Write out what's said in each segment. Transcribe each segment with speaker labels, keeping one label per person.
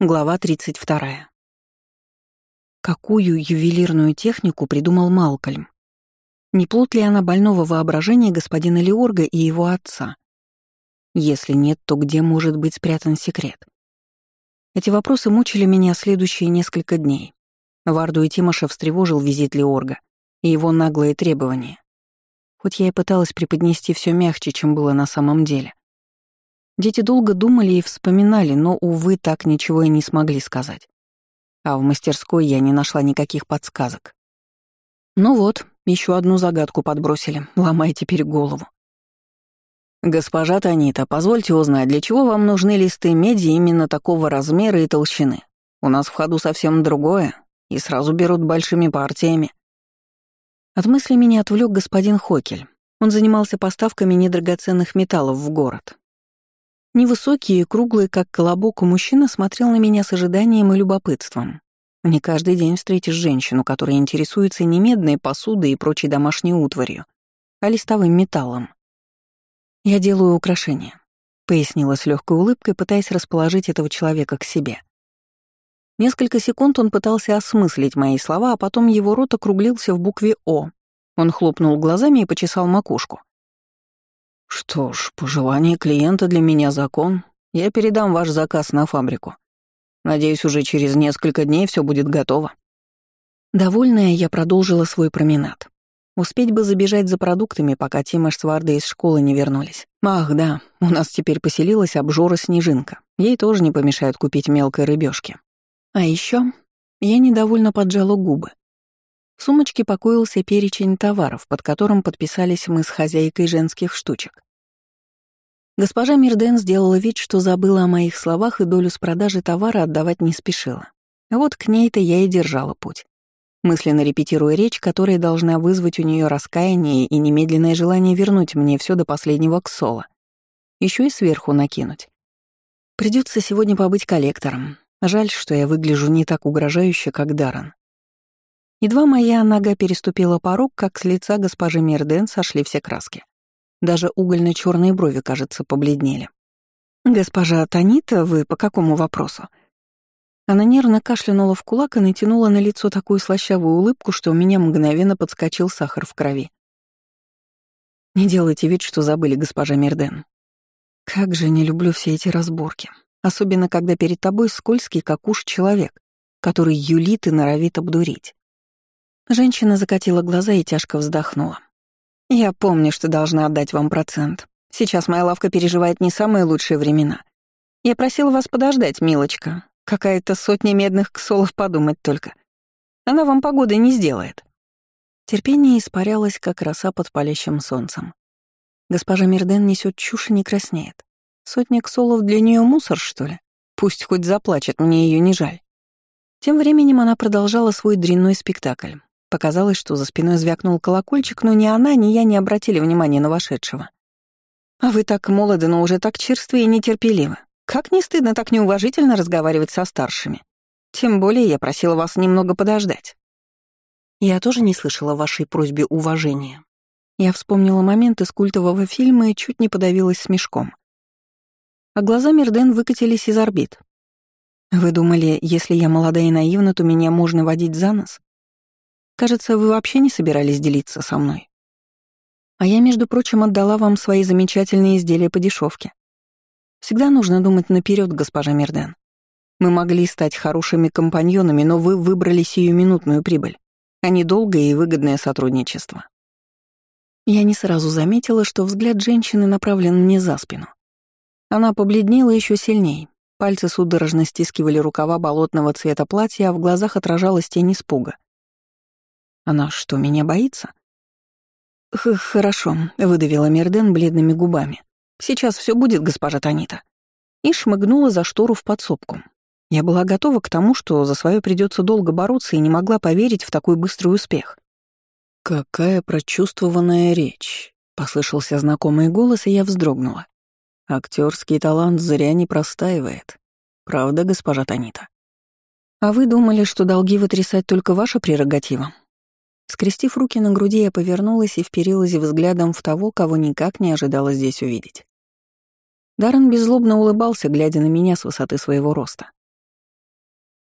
Speaker 1: Глава 32. Какую ювелирную технику придумал Малкольм? Не плод ли она больного воображения господина Леорга и его отца? Если нет, то где может быть спрятан секрет? Эти вопросы мучили меня следующие несколько дней. Варду и Тимоша встревожил визит Леорга и его наглые требования. Хоть я и пыталась преподнести все мягче, чем было на самом деле — Дети долго думали и вспоминали, но, увы, так ничего и не смогли сказать. А в мастерской я не нашла никаких подсказок. Ну вот, еще одну загадку подбросили, ломая теперь голову. «Госпожа Танита, позвольте узнать, для чего вам нужны листы меди именно такого размера и толщины? У нас в ходу совсем другое, и сразу берут большими партиями». От мысли меня отвлек господин Хокель. Он занимался поставками недрагоценных металлов в город, Невысокий и круглый, как колобок, мужчина смотрел на меня с ожиданием и любопытством. Не каждый день встретишь женщину, которая интересуется не медной посудой и прочей домашней утварью, а листовым металлом. «Я делаю украшения», — пояснила с легкой улыбкой, пытаясь расположить этого человека к себе. Несколько секунд он пытался осмыслить мои слова, а потом его рот округлился в букве «О». Он хлопнул глазами и почесал макушку. «Что ж, пожелание клиента для меня закон. Я передам ваш заказ на фабрику. Надеюсь, уже через несколько дней все будет готово». Довольная, я продолжила свой променад. Успеть бы забежать за продуктами, пока Тимош с Вардой из школы не вернулись. Ах, да, у нас теперь поселилась обжора Снежинка. Ей тоже не помешает купить мелкой рыбешки. А еще я недовольно поджала губы. В сумочке покоился перечень товаров, под которым подписались мы с хозяйкой женских штучек. Госпожа Мирден сделала вид, что забыла о моих словах и долю с продажи товара отдавать не спешила. Вот к ней-то я и держала путь. Мысленно репетируя речь, которая должна вызвать у нее раскаяние и немедленное желание вернуть мне все до последнего ксола. Еще и сверху накинуть. Придется сегодня побыть коллектором. Жаль, что я выгляжу не так угрожающе, как Даррен. Едва моя нога переступила порог, как с лица госпожи Мирден сошли все краски. Даже угольно черные брови, кажется, побледнели. «Госпожа Танита, вы по какому вопросу?» Она нервно кашлянула в кулак и натянула на лицо такую слащавую улыбку, что у меня мгновенно подскочил сахар в крови. «Не делайте вид, что забыли, госпожа Мирден. Как же не люблю все эти разборки, особенно когда перед тобой скользкий, как уж человек, который юлит и норовит обдурить». Женщина закатила глаза и тяжко вздохнула. Я помню, что должна отдать вам процент. Сейчас моя лавка переживает не самые лучшие времена. Я просила вас подождать, милочка. Какая-то сотня медных ксолов подумать только. Она вам погоды не сделает. Терпение испарялось, как роса под палящим солнцем. Госпожа Мирден несет чушь и не краснеет. Сотня ксолов для нее мусор, что ли? Пусть хоть заплачет, мне ее не жаль. Тем временем она продолжала свой дрянной спектакль. Показалось, что за спиной звякнул колокольчик, но ни она, ни я не обратили внимания на вошедшего. «А вы так молоды, но уже так черствы и нетерпеливы. Как не стыдно так неуважительно разговаривать со старшими? Тем более я просила вас немного подождать». Я тоже не слышала вашей просьбе уважения. Я вспомнила момент из культового фильма и чуть не подавилась смешком. А глаза Мирден выкатились из орбит. «Вы думали, если я молода и наивна, то меня можно водить за нос? Кажется, вы вообще не собирались делиться со мной. А я, между прочим, отдала вам свои замечательные изделия по дешевке. Всегда нужно думать наперед, госпожа Мирден. Мы могли стать хорошими компаньонами, но вы выбрали сиюминутную прибыль, а не долгое и выгодное сотрудничество. Я не сразу заметила, что взгляд женщины направлен мне за спину. Она побледнела еще сильнее. Пальцы судорожно стискивали рукава болотного цвета платья, а в глазах отражалась тень испуга. Она что, меня боится? Х «Хорошо», — выдавила Мерден бледными губами. «Сейчас все будет, госпожа Танита». И шмыгнула за штору в подсобку. Я была готова к тому, что за свое придется долго бороться и не могла поверить в такой быстрый успех. «Какая прочувствованная речь!» — послышался знакомый голос, и я вздрогнула. Актерский талант зря не простаивает. Правда, госпожа Танита? А вы думали, что долги вытрясать только ваша прерогатива? Скрестив руки на груди, я повернулась и вперилась взглядом в того, кого никак не ожидала здесь увидеть. Даррен беззлобно улыбался, глядя на меня с высоты своего роста.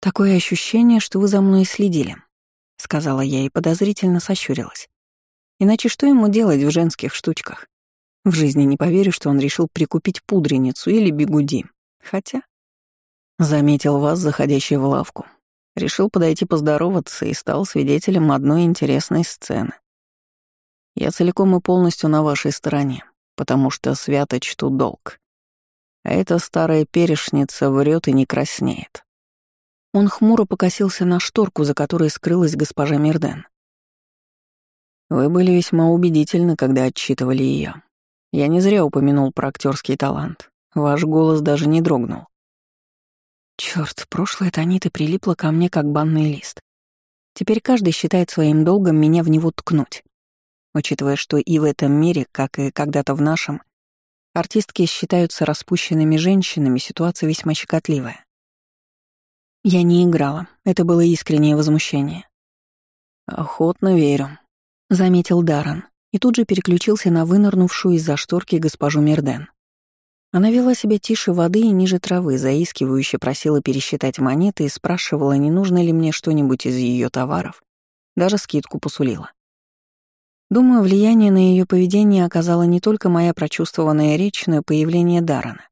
Speaker 1: «Такое ощущение, что вы за мной следили», — сказала я и подозрительно сощурилась. «Иначе что ему делать в женских штучках? В жизни не поверю, что он решил прикупить пудреницу или бигуди. Хотя...» Заметил вас, заходящий в лавку. Решил подойти поздороваться и стал свидетелем одной интересной сцены. Я целиком и полностью на вашей стороне, потому что свято чту долг. А эта старая перешница врет и не краснеет. Он хмуро покосился на шторку, за которой скрылась госпожа Мирден. Вы были весьма убедительны, когда отчитывали ее. Я не зря упомянул про актерский талант. Ваш голос даже не дрогнул. Черт, прошлое Таниты прилипло ко мне как банный лист. Теперь каждый считает своим долгом меня в него ткнуть. Учитывая, что и в этом мире, как и когда-то в нашем, артистки считаются распущенными женщинами, ситуация весьма щекотливая. Я не играла, это было искреннее возмущение. «Охотно верю», — заметил Даррен, и тут же переключился на вынырнувшую из-за шторки госпожу Мирден. Она вела себя тише воды и ниже травы, заискивающе просила пересчитать монеты и спрашивала, не нужно ли мне что-нибудь из ее товаров. Даже скидку посулила. Думаю, влияние на ее поведение оказала не только моя прочувствованная речь, но и появление Дарана.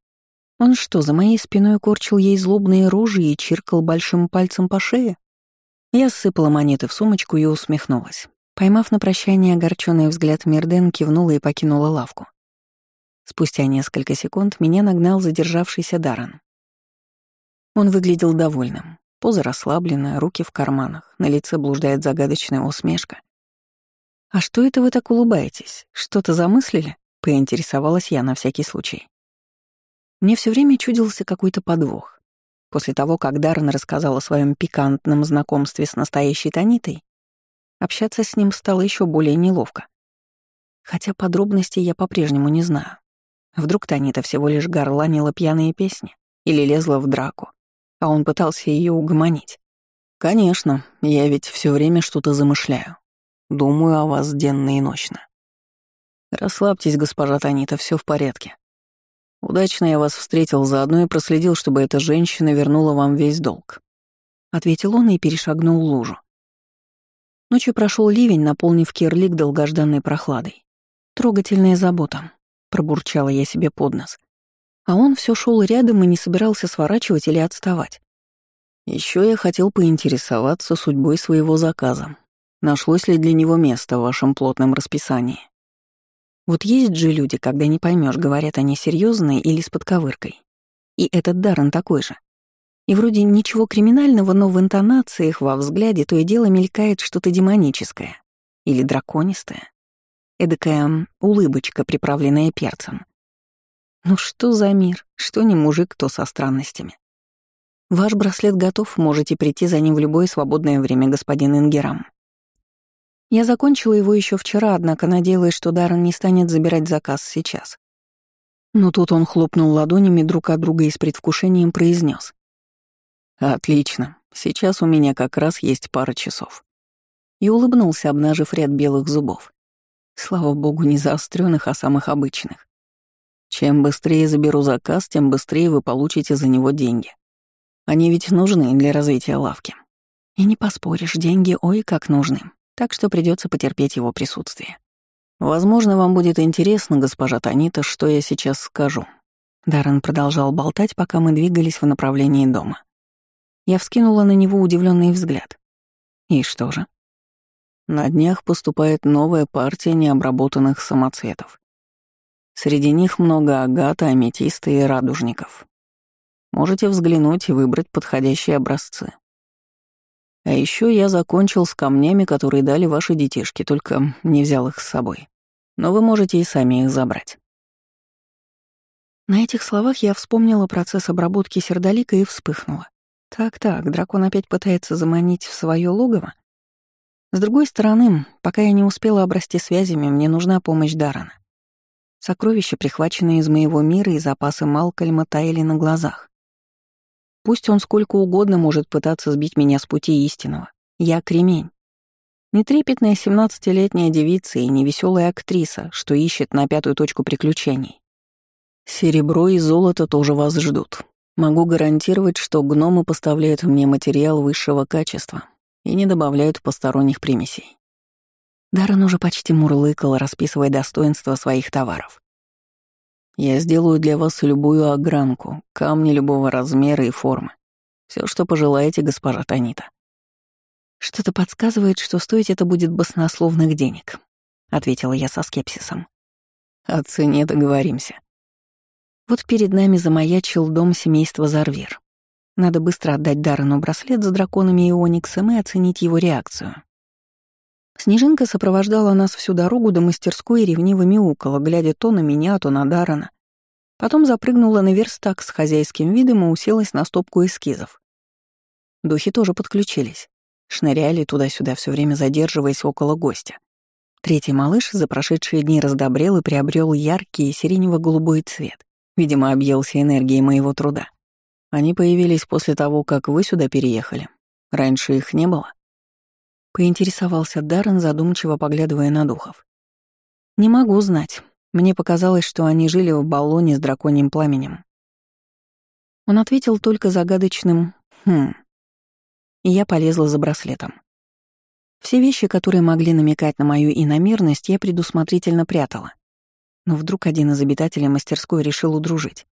Speaker 1: Он что, за моей спиной корчил ей злобные рожи и чиркал большим пальцем по шее? Я сыпала монеты в сумочку и усмехнулась. Поймав на прощание огорченный взгляд Мирден, кивнула и покинула лавку. Спустя несколько секунд меня нагнал задержавшийся Даран. Он выглядел довольным. Поза расслабленная, руки в карманах, на лице блуждает загадочная усмешка. «А что это вы так улыбаетесь? Что-то замыслили?» — поинтересовалась я на всякий случай. Мне все время чудился какой-то подвох. После того, как Даррен рассказал о своем пикантном знакомстве с настоящей Танитой, общаться с ним стало еще более неловко. Хотя подробностей я по-прежнему не знаю. Вдруг Танита всего лишь горланила пьяные песни или лезла в драку, а он пытался ее угомонить. «Конечно, я ведь все время что-то замышляю. Думаю о вас денно и ночно. Расслабьтесь, госпожа Танита, все в порядке. Удачно я вас встретил, заодно и проследил, чтобы эта женщина вернула вам весь долг». Ответил он и перешагнул лужу. Ночью прошел ливень, наполнив Кирлик долгожданной прохладой. Трогательная забота, пробурчала я себе под нос. А он все шел рядом и не собирался сворачивать или отставать. Еще я хотел поинтересоваться судьбой своего заказа. Нашлось ли для него место в вашем плотном расписании? Вот есть же люди, когда не поймешь, говорят они серьезные или с подковыркой. И этот Даррен такой же. И вроде ничего криминального, но в интонациях, во взгляде то и дело мелькает что-то демоническое или драконистое. Эдакая улыбочка, приправленная перцем. Ну что за мир? Что не мужик, то со странностями. Ваш браслет готов, можете прийти за ним в любое свободное время, господин Ингерам. Я закончила его еще вчера, однако надеялась, что Даррен не станет забирать заказ сейчас. Но тут он хлопнул ладонями друг от друга и с предвкушением произнес: «Отлично, сейчас у меня как раз есть пара часов». И улыбнулся, обнажив ряд белых зубов. Слава богу, не заостренных, а самых обычных. Чем быстрее заберу заказ, тем быстрее вы получите за него деньги. Они ведь нужны для развития лавки. И не поспоришь, деньги ой как нужны, так что придется потерпеть его присутствие. Возможно, вам будет интересно, госпожа Танита, что я сейчас скажу. Даррен продолжал болтать, пока мы двигались в направлении дома. Я вскинула на него удивленный взгляд. И что же? На днях поступает новая партия необработанных самоцветов. Среди них много агата, аметиста и радужников. Можете взглянуть и выбрать подходящие образцы. А еще я закончил с камнями, которые дали ваши детишки, только не взял их с собой. Но вы можете и сами их забрать. На этих словах я вспомнила процесс обработки сердолика и вспыхнула. Так-так, дракон опять пытается заманить в свое логово? С другой стороны, пока я не успела обрасти связями, мне нужна помощь Дарана. Сокровища, прихваченные из моего мира и запасы Малкольма, таяли на глазах. Пусть он сколько угодно может пытаться сбить меня с пути истинного. Я кремень. Нетрепетная семнадцатилетняя девица и невеселая актриса, что ищет на пятую точку приключений. Серебро и золото тоже вас ждут. Могу гарантировать, что гномы поставляют мне материал высшего качества и не добавляют посторонних примесей. Даррен уже почти мурлыкал, расписывая достоинства своих товаров. Я сделаю для вас любую огранку, камни любого размера и формы. Все, что пожелаете, госпожа Танита. Что-то подсказывает, что стоить это будет баснословных денег, ответила я со скепсисом. О цене договоримся. Вот перед нами замаячил дом семейства Зарвир. Надо быстро отдать Даррену браслет с драконами и ониксом и оценить его реакцию. Снежинка сопровождала нас всю дорогу до мастерской и ревниво мяукала, глядя то на меня, то на Даррена. Потом запрыгнула на верстак с хозяйским видом и уселась на стопку эскизов. Духи тоже подключились. Шныряли туда-сюда, все время задерживаясь около гостя. Третий малыш за прошедшие дни раздобрел и приобрел яркий сиренево-голубой цвет. Видимо, объелся энергией моего труда. Они появились после того, как вы сюда переехали. Раньше их не было. Поинтересовался Даррен, задумчиво поглядывая на духов. «Не могу знать. Мне показалось, что они жили в баллоне с драконьим пламенем». Он ответил только загадочным «хм». И я полезла за браслетом. Все вещи, которые могли намекать на мою иномерность, я предусмотрительно прятала. Но вдруг один из обитателей мастерской решил удружить.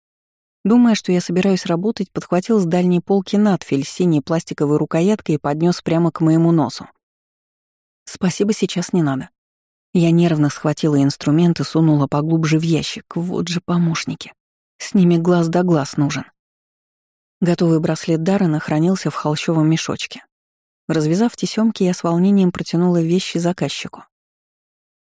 Speaker 1: Думая, что я собираюсь работать, подхватил с дальней полки надфиль с синей пластиковой рукояткой и поднес прямо к моему носу. «Спасибо, сейчас не надо». Я нервно схватила инструмент и сунула поглубже в ящик. Вот же помощники. С ними глаз да глаз нужен. Готовый браслет Даррена хранился в холщовом мешочке. Развязав тесёмки, я с волнением протянула вещи заказчику.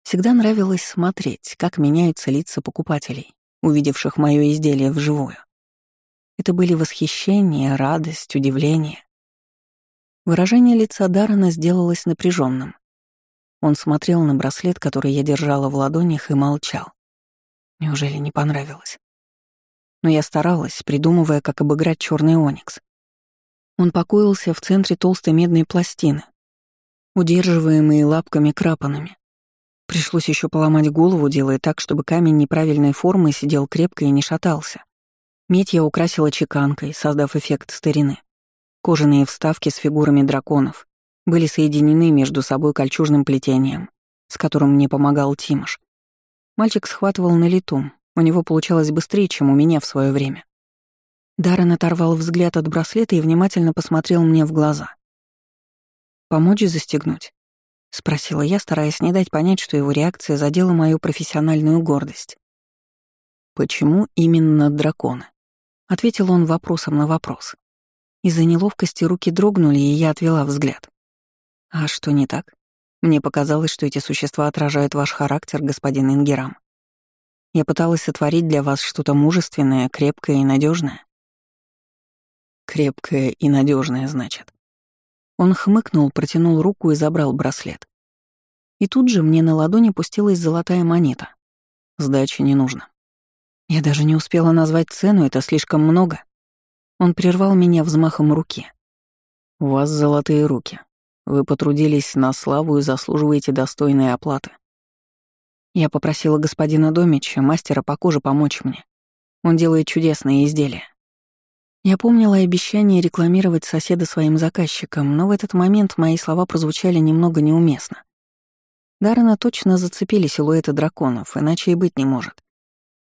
Speaker 1: Всегда нравилось смотреть, как меняются лица покупателей, увидевших моё изделие вживую. Это были восхищение, радость, удивление. Выражение лица Даррена сделалось напряженным. Он смотрел на браслет, который я держала в ладонях, и молчал. Неужели не понравилось? Но я старалась, придумывая, как обыграть черный оникс. Он покоился в центре толстой медной пластины, удерживаемые лапками-крапанами. Пришлось еще поломать голову, делая так, чтобы камень неправильной формы сидел крепко и не шатался. Медь я украсила чеканкой, создав эффект старины. Кожаные вставки с фигурами драконов, были соединены между собой кольчужным плетением, с которым мне помогал Тимош. Мальчик схватывал на лету, у него получалось быстрее, чем у меня в свое время. Даррен оторвал взгляд от браслета и внимательно посмотрел мне в глаза. «Помочь застегнуть?» — спросила я, стараясь не дать понять, что его реакция задела мою профессиональную гордость. «Почему именно драконы?» — ответил он вопросом на вопрос. Из-за неловкости руки дрогнули, и я отвела взгляд. А что не так? Мне показалось, что эти существа отражают ваш характер, господин Ингерам. Я пыталась сотворить для вас что-то мужественное, крепкое и надежное. Крепкое и надежное, значит. Он хмыкнул, протянул руку и забрал браслет. И тут же мне на ладони пустилась золотая монета. Сдачи не нужно. Я даже не успела назвать цену, это слишком много. Он прервал меня взмахом руки. «У вас золотые руки. Вы потрудились на славу и заслуживаете достойной оплаты. Я попросила господина Домича, мастера по коже, помочь мне. Он делает чудесные изделия. Я помнила обещание рекламировать соседа своим заказчикам, но в этот момент мои слова прозвучали немного неуместно. Даррена точно зацепили силуэты драконов, иначе и быть не может.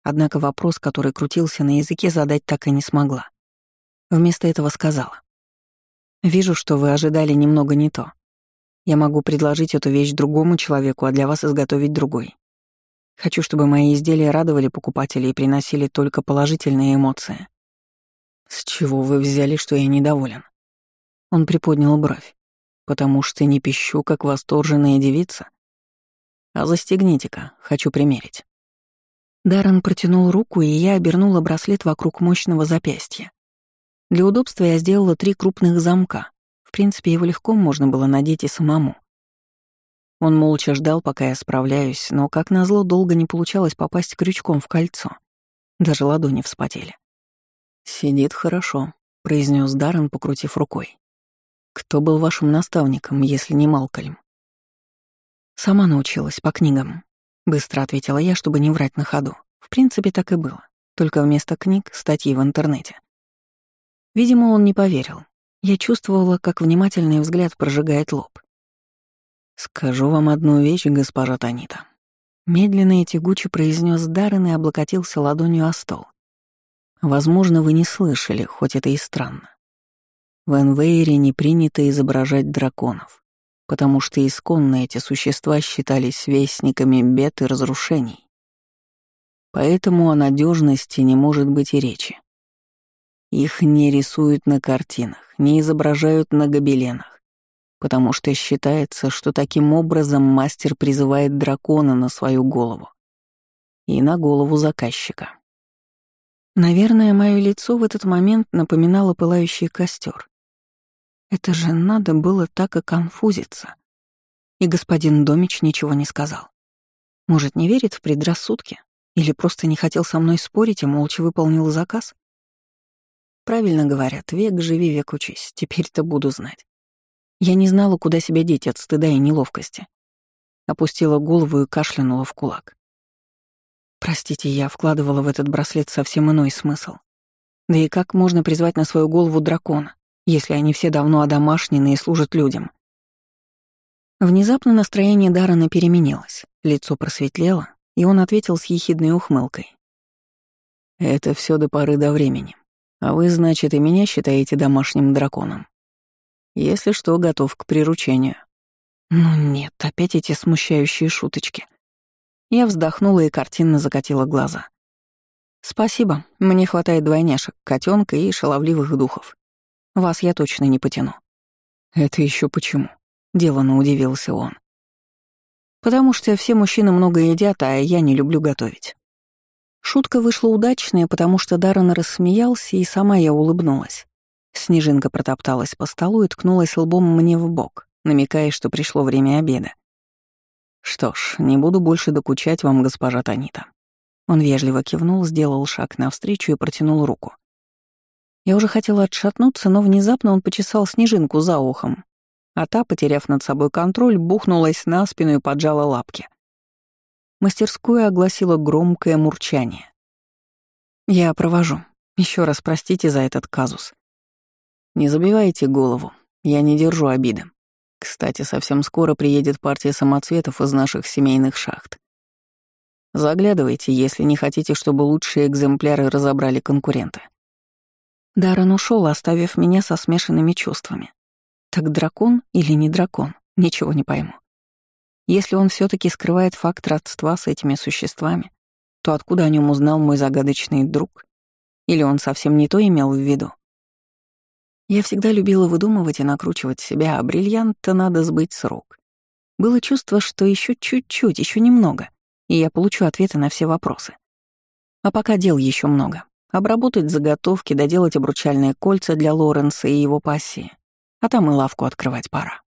Speaker 1: Однако вопрос, который крутился на языке, задать так и не смогла. Вместо этого сказала. Вижу, что вы ожидали немного не то. Я могу предложить эту вещь другому человеку, а для вас изготовить другой. Хочу, чтобы мои изделия радовали покупателей и приносили только положительные эмоции. С чего вы взяли, что я недоволен? Он приподнял бровь. Потому что не пищу, как восторженная девица. А застегните-ка, хочу примерить. Даррен протянул руку, и я обернула браслет вокруг мощного запястья. Для удобства я сделала три крупных замка. В принципе, его легко можно было надеть и самому. Он молча ждал, пока я справляюсь, но, как назло, долго не получалось попасть крючком в кольцо. Даже ладони вспотели. «Сидит хорошо», — произнес Даррен, покрутив рукой. «Кто был вашим наставником, если не Малкольм?» «Сама научилась, по книгам», — быстро ответила я, чтобы не врать на ходу. В принципе, так и было. Только вместо книг — статьи в интернете. Видимо, он не поверил. Я чувствовала, как внимательный взгляд прожигает лоб. «Скажу вам одну вещь, госпожа Танита». Медленно и тягуче произнес Даррен и облокотился ладонью о стол. «Возможно, вы не слышали, хоть это и странно. В Энвейре не принято изображать драконов, потому что исконно эти существа считались вестниками бед и разрушений. Поэтому о надежности не может быть и речи. Их не рисуют на картинах, не изображают на гобеленах, потому что считается, что таким образом мастер призывает дракона на свою голову и на голову заказчика. Наверное, мое лицо в этот момент напоминало пылающий костер. Это же надо было так и конфузиться. И господин Домич ничего не сказал. Может, не верит в предрассудки? Или просто не хотел со мной спорить и молча выполнил заказ? Правильно говорят, век живи, век учись. Теперь-то буду знать. Я не знала, куда себя деть от стыда и неловкости. Опустила голову и кашлянула в кулак. Простите, я вкладывала в этот браслет совсем иной смысл. Да и как можно призвать на свою голову дракона? если они все давно одомашнены и служат людям. Внезапно настроение Дарана переменилось, лицо просветлело, и он ответил с ехидной ухмылкой. «Это все до поры до времени. А вы, значит, и меня считаете домашним драконом. Если что, готов к приручению». «Ну нет, опять эти смущающие шуточки». Я вздохнула и картинно закатила глаза. «Спасибо, мне хватает двойняшек, котенка и шаловливых духов. Вас я точно не потяну». «Это еще почему?» — делано удивился он. «Потому что все мужчины много едят, а я не люблю готовить». Шутка вышла удачная, потому что Даррен рассмеялся, и сама я улыбнулась. Снежинка протопталась по столу и ткнулась лбом мне в бок, намекая, что пришло время обеда. «Что ж, не буду больше докучать вам, госпожа Танита». Он вежливо кивнул, сделал шаг навстречу и протянул руку. Я уже хотела отшатнуться, но внезапно он почесал снежинку за ухом, а та, потеряв над собой контроль, бухнулась на спину и поджала лапки. Мастерскую огласило громкое мурчание. «Я провожу. Еще раз простите за этот казус. Не забивайте голову, я не держу обиды. Кстати, совсем скоро приедет партия самоцветов из наших семейных шахт. Заглядывайте, если не хотите, чтобы лучшие экземпляры разобрали конкуренты. Даррен ушел, оставив меня со смешанными чувствами. Так дракон или не дракон, ничего не пойму. Если он все таки скрывает факт родства с этими существами, то откуда о нем узнал мой загадочный друг? Или он совсем не то имел в виду? Я всегда любила выдумывать и накручивать себя, а бриллиант-то надо сбыть с рук. Было чувство, что еще чуть-чуть, еще немного, и я получу ответы на все вопросы. А пока дел еще много. Обработать заготовки, доделать обручальные кольца для Лоренса и его пассии. А там и лавку открывать пора.